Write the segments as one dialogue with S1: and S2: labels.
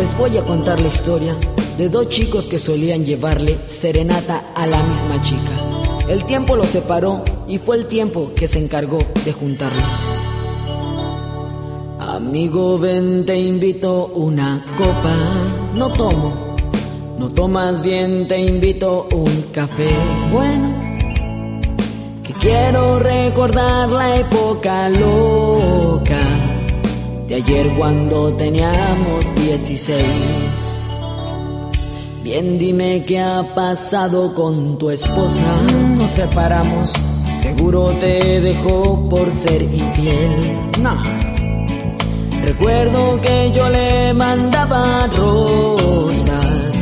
S1: Les voy a contar la historia de dos chicos que solían llevarle serenata a la misma chica. El tiempo los separó y fue el tiempo que se encargó de juntarlos. Amigo, ven, te invito una copa. No tomo, no tomas bien, te invito un café. Bueno, que quiero recordar la época loca de ayer cuando teníamos 16. Bien, dime qué ha pasado con tu esposa. Nos separamos, seguro te dejó por ser infiel. No. Recuerdo que yo le mandaba rosas,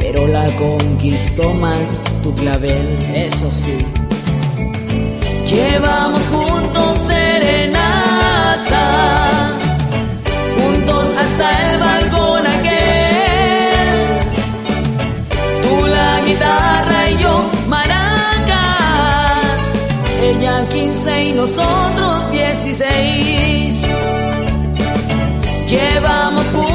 S1: pero la conquistó más tu clavel, eso sí. Llevamos juntos 15 y nosotros 16. Llevamos juntos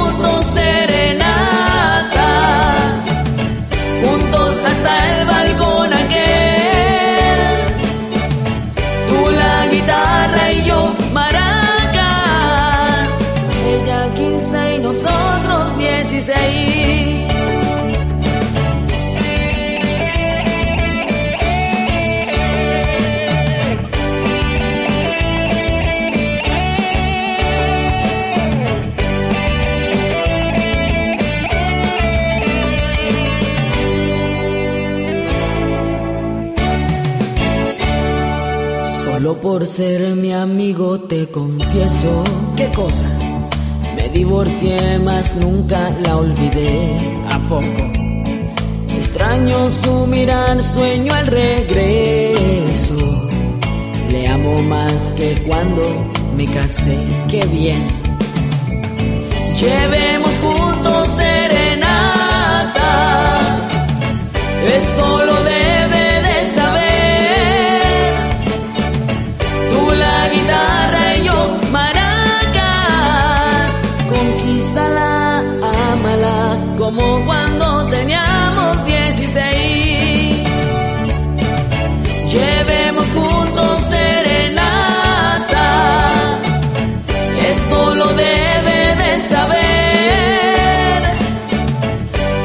S1: Solo por ser mi amigo te confieso qué cosa. Me divorcié más nunca la olvidé. ¿A poco? Extraño su mirar, sueño el regreso. Le amo más que cuando me casé. Qué bien. Llevemos juntos como cuando teníamos 16. Llevemos juntos serenata. Esto lo debe de saber.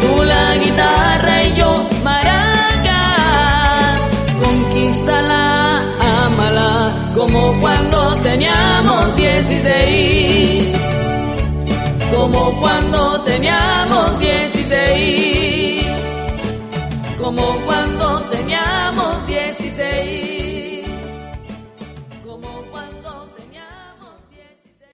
S1: Tú la guitarra y yo maracas. Conquístala, ámala como cuando teníamos 16 como cuando teníamos 16, como cuando teníamos